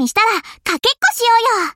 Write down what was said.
にしたら、かけっこしようよ。